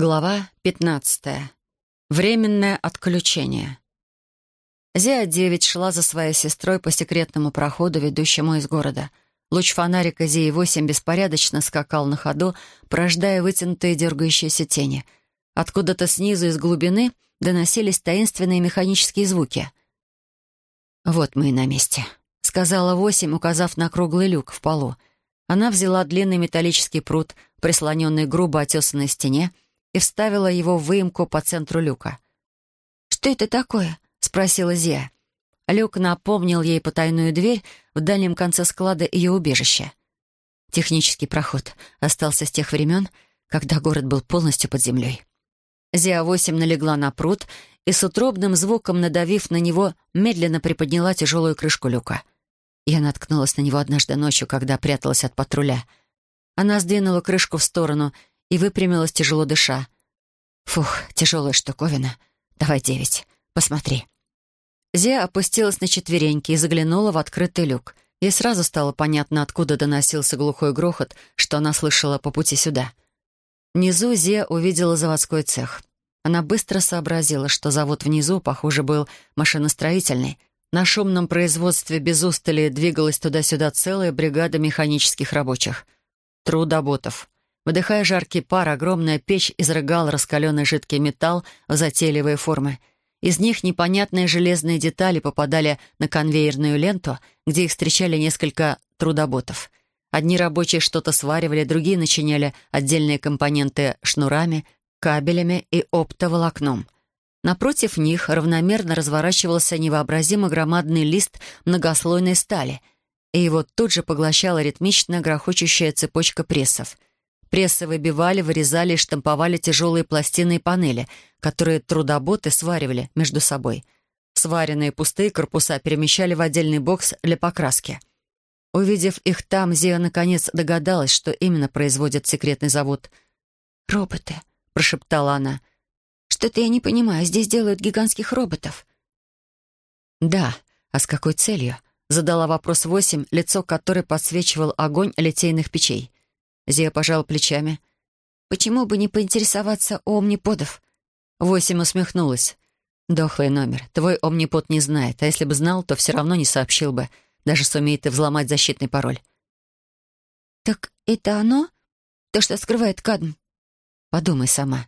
Глава 15. Временное отключение. Зия-9 шла за своей сестрой по секретному проходу, ведущему из города. Луч фонарика Зии-8 беспорядочно скакал на ходу, порождая вытянутые дергающиеся тени. Откуда-то снизу из глубины доносились таинственные механические звуки. «Вот мы и на месте», — сказала 8, указав на круглый люк в полу. Она взяла длинный металлический пруд, прислоненный грубо отесанной стене, и вставила его в выемку по центру люка. «Что это такое?» — спросила Зия. Люк напомнил ей потайную дверь в дальнем конце склада ее убежища. Технический проход остался с тех времен, когда город был полностью под землей. Зия-8 налегла на пруд и с утробным звуком, надавив на него, медленно приподняла тяжелую крышку люка. Я наткнулась на него однажды ночью, когда пряталась от патруля. Она сдвинула крышку в сторону — и выпрямилась, тяжело дыша. «Фух, тяжелая штуковина. Давай девять. Посмотри». Зия опустилась на четвереньки и заглянула в открытый люк. Ей сразу стало понятно, откуда доносился глухой грохот, что она слышала по пути сюда. Внизу Зия увидела заводской цех. Она быстро сообразила, что завод внизу, похоже, был машиностроительный. На шумном производстве без устали двигалась туда-сюда целая бригада механических рабочих. Трудоботов. Выдыхая жаркий пар, огромная печь изрыгала раскаленный жидкий металл в затейливые формы. Из них непонятные железные детали попадали на конвейерную ленту, где их встречали несколько трудоботов. Одни рабочие что-то сваривали, другие начиняли отдельные компоненты шнурами, кабелями и оптоволокном. Напротив них равномерно разворачивался невообразимо громадный лист многослойной стали, и его тут же поглощала ритмично грохочущая цепочка прессов — Прессы выбивали, вырезали и штамповали тяжелые пластины и панели, которые трудоботы сваривали между собой. Сваренные пустые корпуса перемещали в отдельный бокс для покраски. Увидев их там, Зия наконец догадалась, что именно производит секретный завод. «Роботы», — прошептала она. «Что-то я не понимаю, здесь делают гигантских роботов». «Да, а с какой целью?» — задала вопрос восемь, лицо которой подсвечивал огонь литейных печей. Зия пожал плечами. «Почему бы не поинтересоваться у омниподов?» Восемь усмехнулась. «Дохлый номер. Твой омнипод не знает, а если бы знал, то все равно не сообщил бы, даже сумеет и взломать защитный пароль». «Так это оно? То, что скрывает кадм?» «Подумай сама».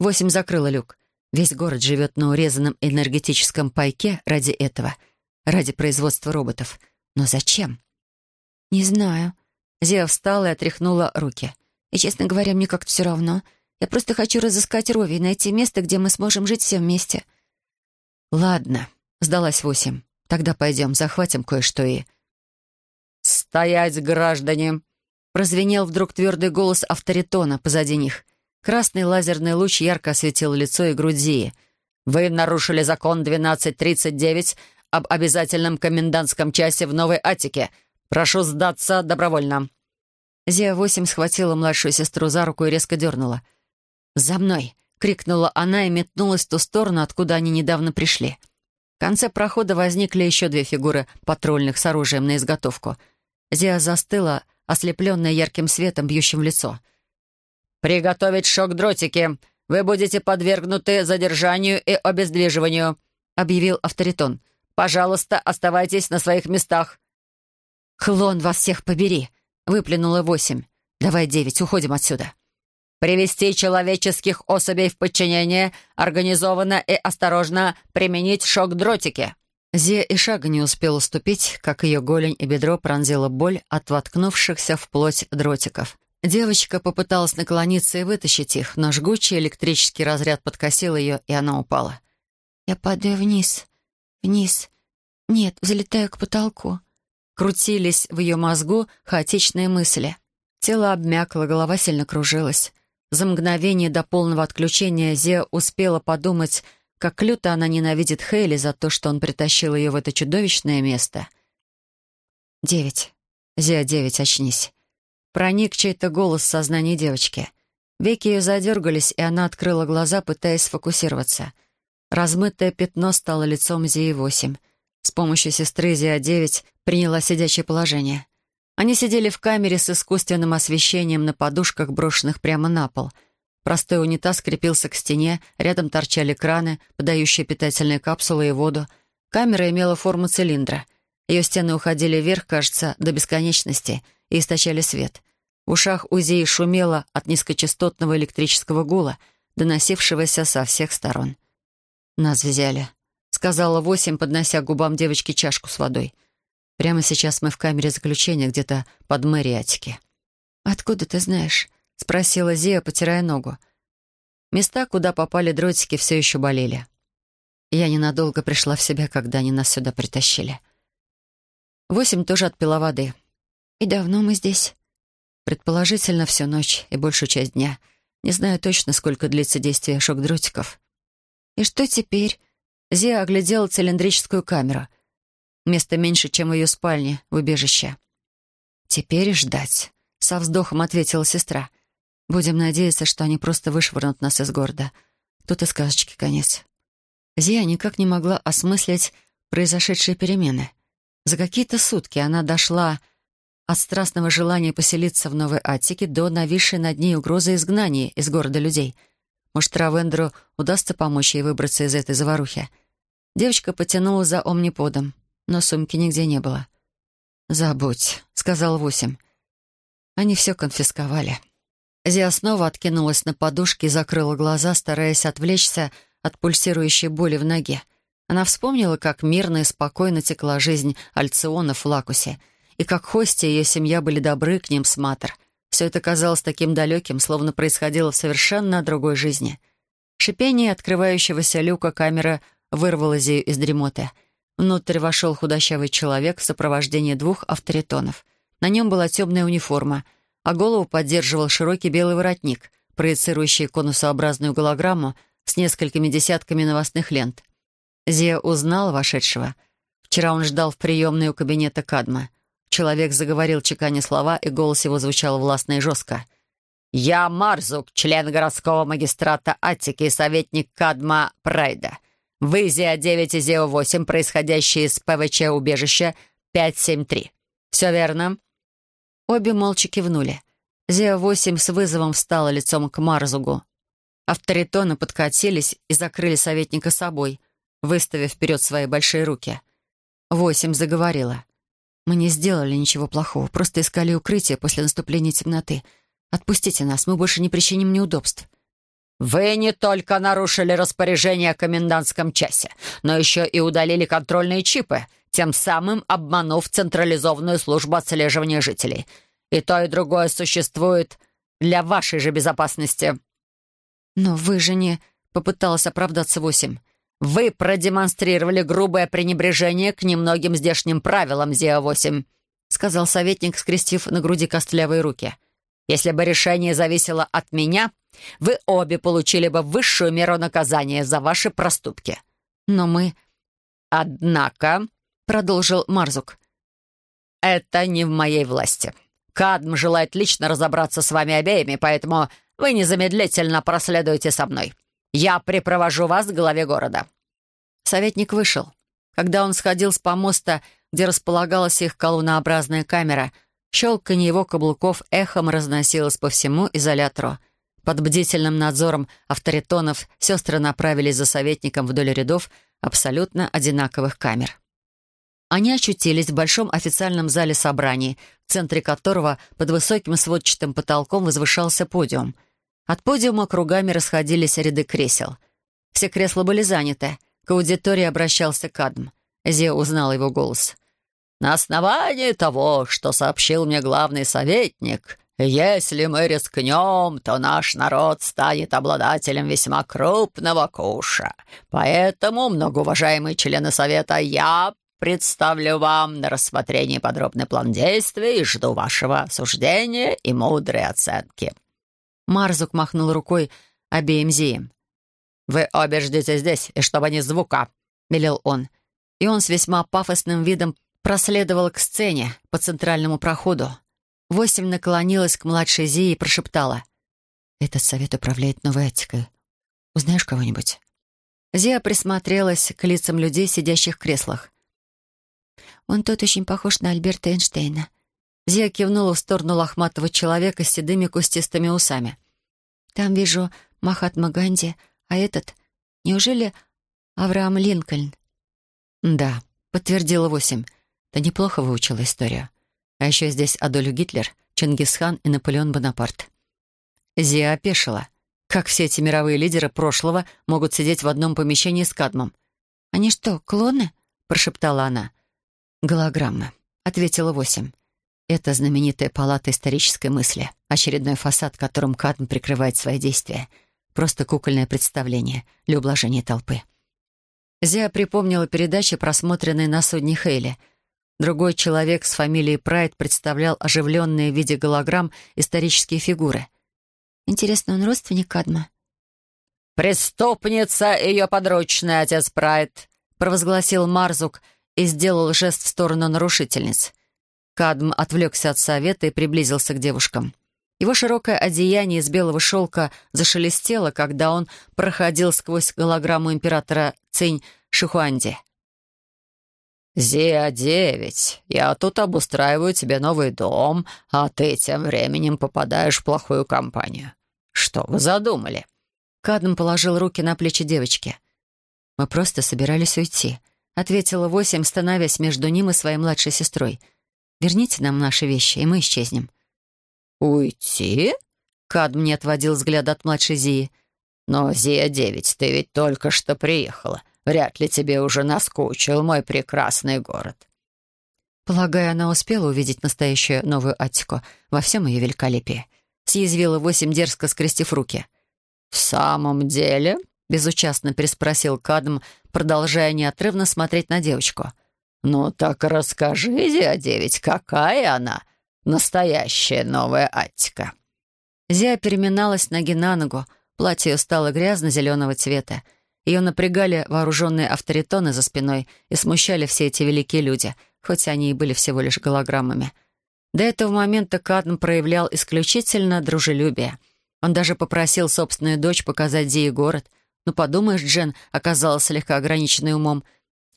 Восемь закрыла люк. Весь город живет на урезанном энергетическом пайке ради этого, ради производства роботов. Но зачем? «Не знаю», Зия встала и отряхнула руки. «И, честно говоря, мне как-то все равно. Я просто хочу разыскать Рови и найти место, где мы сможем жить все вместе». «Ладно», — сдалась восемь. «Тогда пойдем, захватим кое-что и...» «Стоять, граждане!» Прозвенел вдруг твердый голос авторитона позади них. Красный лазерный луч ярко осветил лицо и грудь. «Вы нарушили закон 1239 об обязательном комендантском часе в Новой Атике. Прошу сдаться добровольно». Зия-8 схватила младшую сестру за руку и резко дернула. «За мной!» — крикнула она и метнулась в ту сторону, откуда они недавно пришли. В конце прохода возникли еще две фигуры патрульных с оружием на изготовку. Зия застыла, ослепленная ярким светом, бьющим в лицо. «Приготовить шок-дротики! Вы будете подвергнуты задержанию и обездвиживанию», — объявил авторитон. «Пожалуйста, оставайтесь на своих местах». «Клон вас всех побери!» — выплюнула восемь. «Давай, девять, уходим отсюда». «Привести человеческих особей в подчинение, организованно и осторожно применить шок-дротики». Зия и шага не успела ступить, как ее голень и бедро пронзила боль от воткнувшихся в плоть дротиков. Девочка попыталась наклониться и вытащить их, но жгучий электрический разряд подкосил ее, и она упала. «Я падаю вниз, вниз. Нет, взлетаю к потолку. Крутились в ее мозгу хаотичные мысли. Тело обмякло, голова сильно кружилась. За мгновение до полного отключения Зия успела подумать, как люто она ненавидит Хейли за то, что он притащил ее в это чудовищное место. «Девять. Зия, девять, очнись». Проник чей-то голос в сознание девочки. Веки ее задергались, и она открыла глаза, пытаясь сфокусироваться. Размытое пятно стало лицом Зии-8. С помощью сестры Зия-9 приняла сидячее положение. Они сидели в камере с искусственным освещением на подушках, брошенных прямо на пол. Простой унитаз крепился к стене, рядом торчали краны, подающие питательные капсулы и воду. Камера имела форму цилиндра. Ее стены уходили вверх, кажется, до бесконечности, и источали свет. В ушах Узии шумело от низкочастотного электрического гула, доносившегося со всех сторон. «Нас взяли», — сказала Восемь, поднося к губам девочки чашку с водой. «Прямо сейчас мы в камере заключения, где-то под Мэриатики». «Откуда ты знаешь?» — спросила Зия, потирая ногу. Места, куда попали дротики, все еще болели. Я ненадолго пришла в себя, когда они нас сюда притащили. Восемь тоже отпила воды. «И давно мы здесь?» Предположительно, всю ночь и большую часть дня. Не знаю точно, сколько длится действие шок-дротиков. «И что теперь?» Зия оглядела цилиндрическую камеру. Место меньше, чем в ее спальне, в убежище. «Теперь ждать», — со вздохом ответила сестра. «Будем надеяться, что они просто вышвырнут нас из города. Тут и сказочки конец». Зия никак не могла осмыслить произошедшие перемены. За какие-то сутки она дошла от страстного желания поселиться в Новой Аттике до нависшей над ней угрозы изгнания из города людей. Может, Равендру удастся помочь ей выбраться из этой заварухи. Девочка потянула за омниподом, но сумки нигде не было. «Забудь», — сказал Восемь. Они все конфисковали. Зия снова откинулась на подушке и закрыла глаза, стараясь отвлечься от пульсирующей боли в ноге. Она вспомнила, как мирно и спокойно текла жизнь Альциона в Лакусе, и как Хости и ее семья были добры к ним с Матер. Все это казалось таким далеким, словно происходило в совершенно другой жизни. Шипение открывающегося люка камера вырвало Зию из дремоты. Внутрь вошел худощавый человек в сопровождении двух авторитонов. На нем была темная униформа, а голову поддерживал широкий белый воротник, проецирующий конусообразную голограмму с несколькими десятками новостных лент. Зия узнал вошедшего. Вчера он ждал в приемной у кабинета Кадма. Человек заговорил, чеканя слова, и голос его звучал властно и жестко. «Я Марзук, член городского магистрата Аттики и советник Кадма Прайда. Вы ЗИА-9 и ЗИО-8, происходящие из ПВЧ-убежища 573. Все верно?» Обе молча кивнули. Зиа-8 с вызовом встала лицом к Марзугу. Авторитоны подкатились и закрыли советника собой — выставив вперед свои большие руки. Восемь заговорила. «Мы не сделали ничего плохого, просто искали укрытие после наступления темноты. Отпустите нас, мы больше не причиним неудобств». «Вы не только нарушили распоряжение о комендантском часе, но еще и удалили контрольные чипы, тем самым обманув централизованную службу отслеживания жителей. И то, и другое существует для вашей же безопасности». «Но вы же не...» — попыталась оправдаться Восемь. Вы продемонстрировали грубое пренебрежение к немногим здешним правилам ЗИА-8», сказал советник, скрестив на груди костлявые руки. «Если бы решение зависело от меня, вы обе получили бы высшую меру наказания за ваши проступки. Но мы...» «Однако», — продолжил Марзук, «это не в моей власти. Кадм желает лично разобраться с вами обеими, поэтому вы незамедлительно проследуете со мной. Я припровожу вас к главе города». Советник вышел. Когда он сходил с помоста, где располагалась их колоннообразная камера, щелканье его каблуков эхом разносилось по всему изолятору. Под бдительным надзором авторитонов сестры направились за советником вдоль рядов абсолютно одинаковых камер. Они очутились в большом официальном зале собраний, в центре которого под высоким сводчатым потолком возвышался подиум — от подиума кругами расходились ряды кресел. Все кресла были заняты. К аудитории обращался Кадм. Зия узнал его голос. «На основании того, что сообщил мне главный советник, если мы рискнем, то наш народ станет обладателем весьма крупного куша. Поэтому, многоуважаемые члены Совета, я представлю вам на рассмотрение подробный план действий и жду вашего суждения и мудрой оценки». Марзук махнул рукой обеим зеям. «Вы обе ждите здесь, и чтобы ни звука», — велел он. И он с весьма пафосным видом проследовал к сцене по центральному проходу. Восемь наклонилась к младшей Зии и прошептала. «Этот совет управляет Новой Аттикой. Узнаешь кого-нибудь?» Зия присмотрелась к лицам людей, сидящих в креслах. «Он тот очень похож на Альберта Эйнштейна», Зия кивнула в сторону лохматого человека с седыми кустистыми усами. Там вижу Махатма Ганди, а этот... Неужели Авраам Линкольн?» «Да», — подтвердила восемь. «Ты неплохо выучила историю. А еще здесь Адольф Гитлер, Чингисхан и Наполеон Бонапарт». Зия опешила. Как все эти мировые лидеры прошлого могут сидеть в одном помещении с Кадмом? «Они что, клоны?» — прошептала она. «Голограммы», — ответила восемь. Это знаменитая палата исторической мысли, очередной фасад, которым Кадм прикрывает свои действия. Просто кукольное представление для ублажения толпы. Зия припомнила передачи, просмотренные на судне Хейли. Другой человек с фамилией Прайд представлял оживленные в виде голограмм исторические фигуры. «Интересно, он родственник Кадма?» «Преступница ее подручный отец Прайд», — провозгласил Марзук и сделал жест в сторону нарушительниц. Кадм отвлекся от совета и приблизился к девушкам. Его широкое одеяние из белого шелка зашелестело, когда он проходил сквозь голограмму императора Цинь Шихуанди. «Зия-9, я тут обустраиваю тебе новый дом, а ты тем временем попадаешь в плохую компанию. Что вы задумали?» Кадм положил руки на плечи девочки. «Мы просто собирались уйти», — ответила Восемь, становясь между ним и своей младшей сестрой — Верните нам наши вещи, и мы исчезнем». «Уйти?» Кадм не отводил взгляд от младшей Зии. «Но, Зия-9, ты ведь только что приехала. Вряд ли тебе уже наскучил мой прекрасный город». Полагаю, она успела увидеть настоящую новую Аттику во всем ее великолепии. Съязвила восемь, дерзко скрестив руки. «В самом деле?» — безучастно переспросил Кадм, продолжая неотрывно смотреть на девочку. «Ну так расскажи, Зия-9, какая она, настоящая новая Аттика?» Зия переминалась ноги на ногу, платье стало грязно-зеленого цвета. Ее напрягали вооруженные авторитоны за спиной и смущали все эти великие люди, хоть они и были всего лишь голограммами. До этого момента Кадм проявлял исключительно дружелюбие. Он даже попросил собственную дочь показать Зии город. Ну, подумаешь, Джен оказалась слегка ограниченной умом.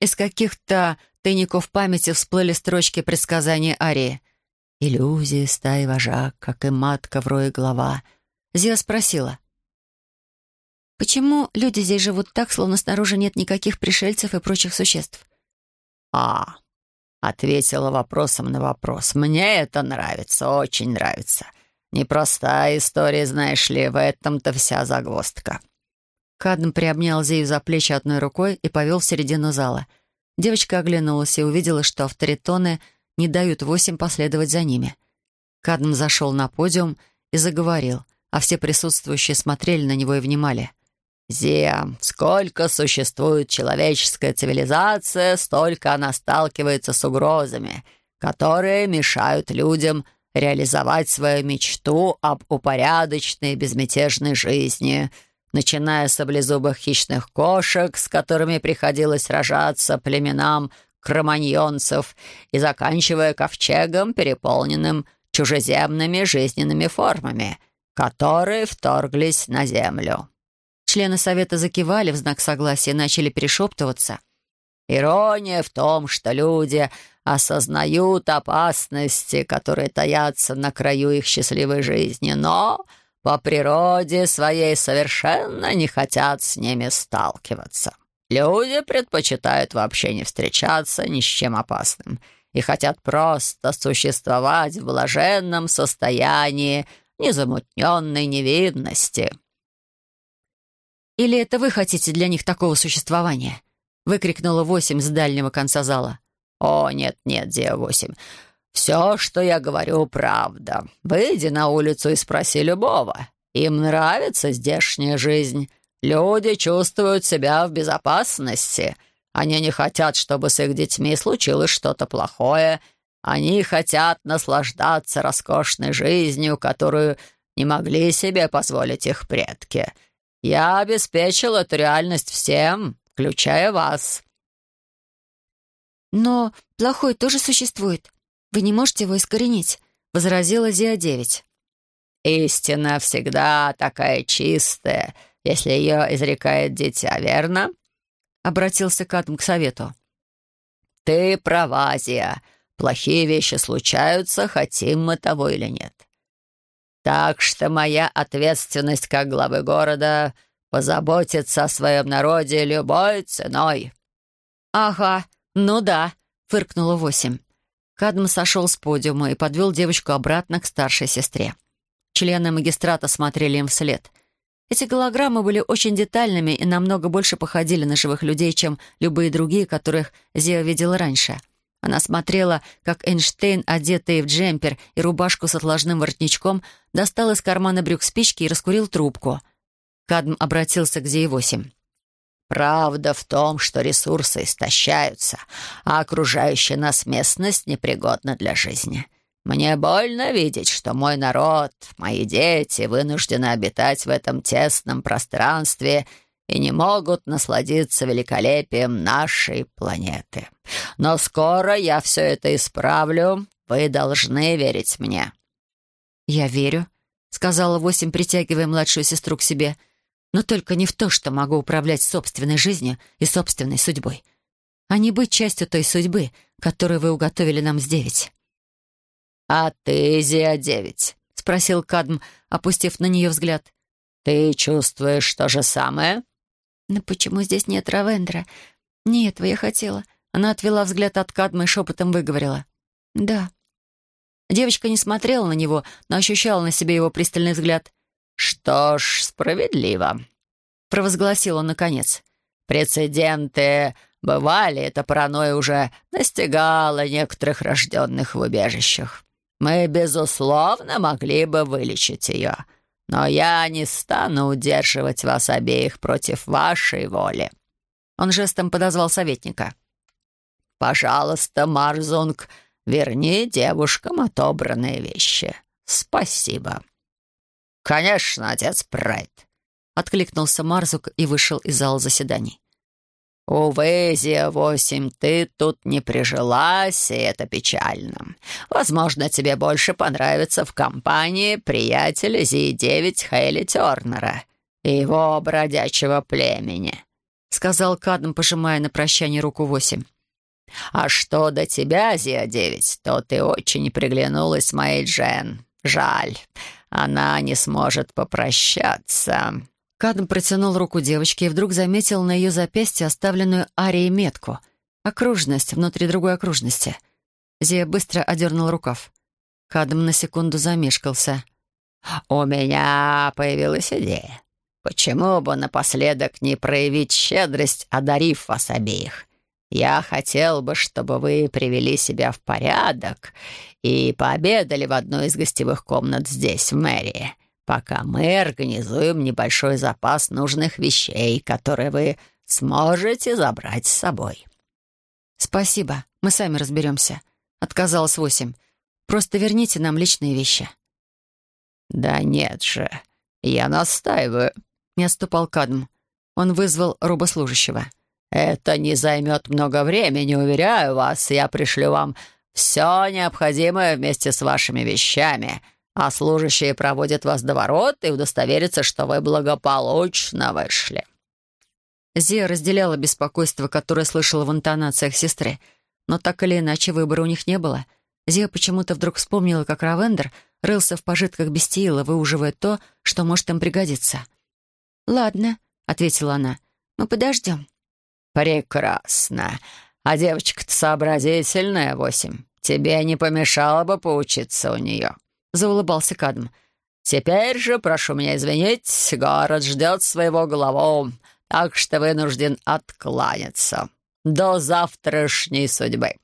Из каких-то тайников памяти всплыли строчки предсказания Арии. «Иллюзии, стаи вожак, как и матка в рое глава». Зия спросила. «Почему люди здесь живут так, словно снаружи нет никаких пришельцев и прочих существ?» «А, ответила вопросом на вопрос. Мне это нравится, очень нравится. Непростая история, знаешь ли, в этом-то вся загвоздка». Кадм приобнял Зию за плечи одной рукой и повел в середину зала — Девочка оглянулась и увидела, что авторитоны не дают восемь последовать за ними. Кадм зашел на подиум и заговорил, а все присутствующие смотрели на него и внимали. «Зия, сколько существует человеческая цивилизация, столько она сталкивается с угрозами, которые мешают людям реализовать свою мечту об упорядоченной безмятежной жизни» начиная с облезубых хищных кошек, с которыми приходилось рожаться племенам кроманьонцев, и заканчивая ковчегом, переполненным чужеземными жизненными формами, которые вторглись на землю. Члены совета закивали в знак согласия и начали перешептываться. «Ирония в том, что люди осознают опасности, которые таятся на краю их счастливой жизни, но по природе своей совершенно не хотят с ними сталкиваться. Люди предпочитают вообще не встречаться ни с чем опасным и хотят просто существовать в блаженном состоянии незамутненной невидности. «Или это вы хотите для них такого существования?» — выкрикнула восемь с дальнего конца зала. «О, нет-нет, Диа-восемь, «Все, что я говорю, правда. Выйди на улицу и спроси любого. Им нравится здешняя жизнь. Люди чувствуют себя в безопасности. Они не хотят, чтобы с их детьми случилось что-то плохое. Они хотят наслаждаться роскошной жизнью, которую не могли себе позволить их предки. Я обеспечил эту реальность всем, включая вас». «Но плохой тоже существует», вы не можете его искоренить», — возразила Зиа-9. «Истина всегда такая чистая, если ее изрекает дитя, верно?» — обратился Катм к совету. «Ты права, Зия. Плохие вещи случаются, хотим мы того или нет. Так что моя ответственность как главы города — позаботиться о своем народе любой ценой». «Ага, ну да», — фыркнула восемь. Кадм сошел с подиума и подвел девочку обратно к старшей сестре. Члены магистрата смотрели им вслед. Эти голограммы были очень детальными и намного больше походили на живых людей, чем любые другие, которых Зия видела раньше. Она смотрела, как Эйнштейн, одетый в джемпер и рубашку с отложным воротничком, достал из кармана брюк спички и раскурил трубку. Кадм обратился к Зии-8. Правда в том, что ресурсы истощаются, а окружающая нас местность непригодна для жизни. Мне больно видеть, что мой народ, мои дети вынуждены обитать в этом тесном пространстве и не могут насладиться великолепием нашей планеты. Но скоро я все это исправлю. Вы должны верить мне». «Я верю», — сказала Восемь, притягивая младшую сестру к себе — но только не в то, что могу управлять собственной жизнью и собственной судьбой, а не быть частью той судьбы, которую вы уготовили нам с девять. «А ты, Зия-9?» — спросил Кадм, опустив на нее взгляд. «Ты чувствуешь то же самое?» «Но почему здесь нет Равендра? Не этого я хотела». Она отвела взгляд от Кадма и шепотом выговорила. «Да». Девочка не смотрела на него, но ощущала на себе его пристальный взгляд. «Что ж, справедливо», — провозгласил он наконец. «Прецеденты бывали, эта паранойя уже настигала некоторых рожденных в убежищах. Мы, безусловно, могли бы вылечить ее, но я не стану удерживать вас обеих против вашей воли». Он жестом подозвал советника. «Пожалуйста, Марзунг, верни девушкам отобранные вещи. Спасибо». «Конечно, отец Прайд», — откликнулся Марзук и вышел из зала заседаний. «Увы, Зия-8, ты тут не прижилась, и это печально. Возможно, тебе больше понравится в компании приятеля Зи-9 Хейли Тернера и его бродячего племени», — сказал Кадм, пожимая на прощание руку восемь. «А что до тебя, Зия-9, то ты очень приглянулась моей Джен. Жаль, она не сможет попрощаться». Кадм протянул руку девочке и вдруг заметил на ее запястье оставленную Арией метку. Окружность внутри другой окружности. Зия быстро одернул рукав. Кадм на секунду замешкался. «У меня появилась идея. Почему бы напоследок не проявить щедрость, одарив вас обеих? Я хотел бы, чтобы вы привели себя в порядок и пообедали в одной из гостевых комнат здесь, в мэрии, пока мы организуем небольшой запас нужных вещей, которые вы сможете забрать с собой». «Спасибо, мы сами разберемся», — отказалась Восемь. «Просто верните нам личные вещи». «Да нет же, я настаиваю», — не отступал Кадм. Он вызвал робослужащего. «Это не займет много времени, уверяю вас. Я пришлю вам все необходимое вместе с вашими вещами, а служащие проводят вас до ворот и удостоверятся, что вы благополучно вышли». Зия разделяла беспокойство, которое слышала в интонациях сестры, но так или иначе выбора у них не было. Зия почему-то вдруг вспомнила, как Равендер рылся в пожитках Бестиила, выуживая то, что может им пригодиться. «Ладно», — ответила она, — «мы подождем». «Прекрасно. А девочка-то сообразительная, восемь. Тебе не помешало бы поучиться у нее», — заулыбался Кадм. «Теперь же, прошу меня извинить, город ждет своего главу, так что вынужден откланяться. До завтрашней судьбы».